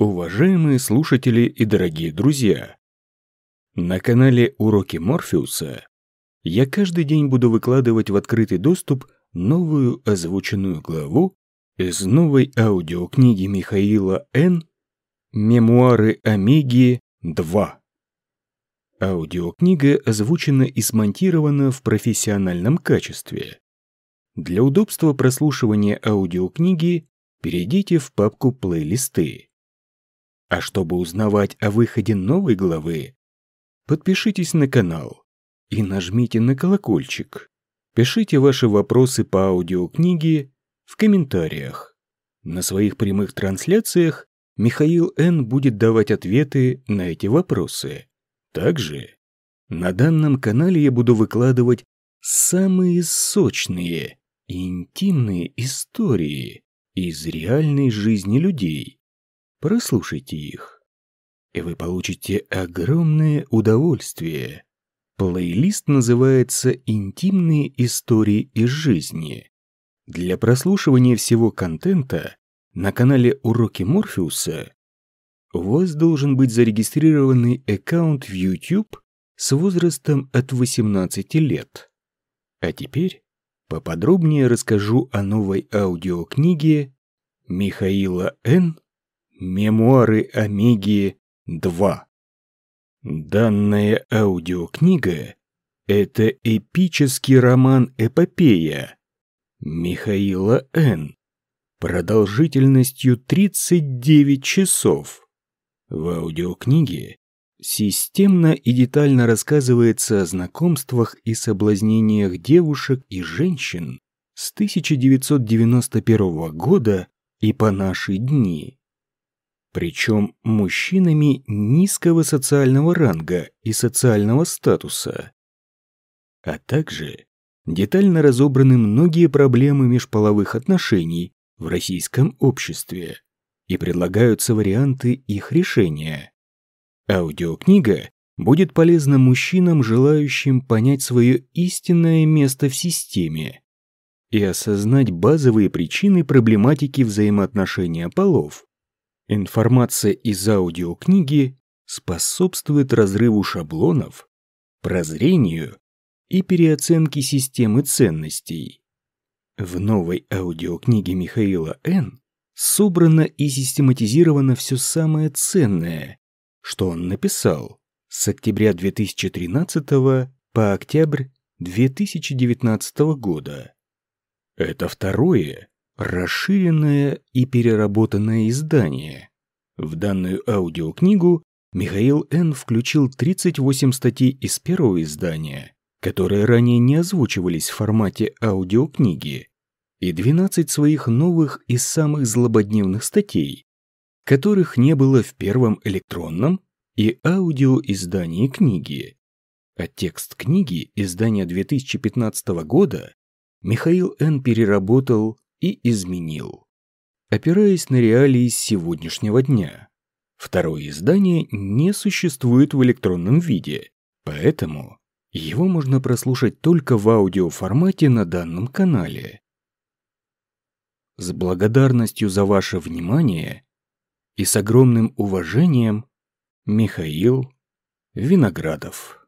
Уважаемые слушатели и дорогие друзья! На канале «Уроки Морфеуса» я каждый день буду выкладывать в открытый доступ новую озвученную главу из новой аудиокниги Михаила Н. «Мемуары Омеги 2». Аудиокнига озвучена и смонтирована в профессиональном качестве. Для удобства прослушивания аудиокниги перейдите в папку «Плейлисты». А чтобы узнавать о выходе новой главы, подпишитесь на канал и нажмите на колокольчик. Пишите ваши вопросы по аудиокниге в комментариях. На своих прямых трансляциях Михаил Н. будет давать ответы на эти вопросы. Также на данном канале я буду выкладывать самые сочные и интимные истории из реальной жизни людей. Прослушайте их, и вы получите огромное удовольствие. Плейлист называется «Интимные истории из жизни». Для прослушивания всего контента на канале «Уроки Морфеуса» у вас должен быть зарегистрированный аккаунт в YouTube с возрастом от 18 лет. А теперь поподробнее расскажу о новой аудиокниге Михаила Н. Мемуары Омеги 2. Данная аудиокнига – это эпический роман-эпопея Михаила Н. продолжительностью 39 часов. В аудиокниге системно и детально рассказывается о знакомствах и соблазнениях девушек и женщин с 1991 года и по наши дни причем мужчинами низкого социального ранга и социального статуса. А также детально разобраны многие проблемы межполовых отношений в российском обществе и предлагаются варианты их решения. Аудиокнига будет полезна мужчинам, желающим понять свое истинное место в системе и осознать базовые причины проблематики взаимоотношения полов Информация из аудиокниги способствует разрыву шаблонов, прозрению и переоценке системы ценностей. В новой аудиокниге Михаила Н. собрано и систематизировано все самое ценное, что он написал с октября 2013 по октябрь 2019 года. Это второе расширенное и переработанное издание. В данную аудиокнигу Михаил Н. включил 38 статей из первого издания, которые ранее не озвучивались в формате аудиокниги, и 12 своих новых и самых злободневных статей, которых не было в первом электронном и аудиоиздании книги. А текст книги издания 2015 года Михаил Н. переработал и изменил. Опираясь на реалии сегодняшнего дня, второе издание не существует в электронном виде, поэтому его можно прослушать только в аудиоформате на данном канале. С благодарностью за ваше внимание и с огромным уважением Михаил Виноградов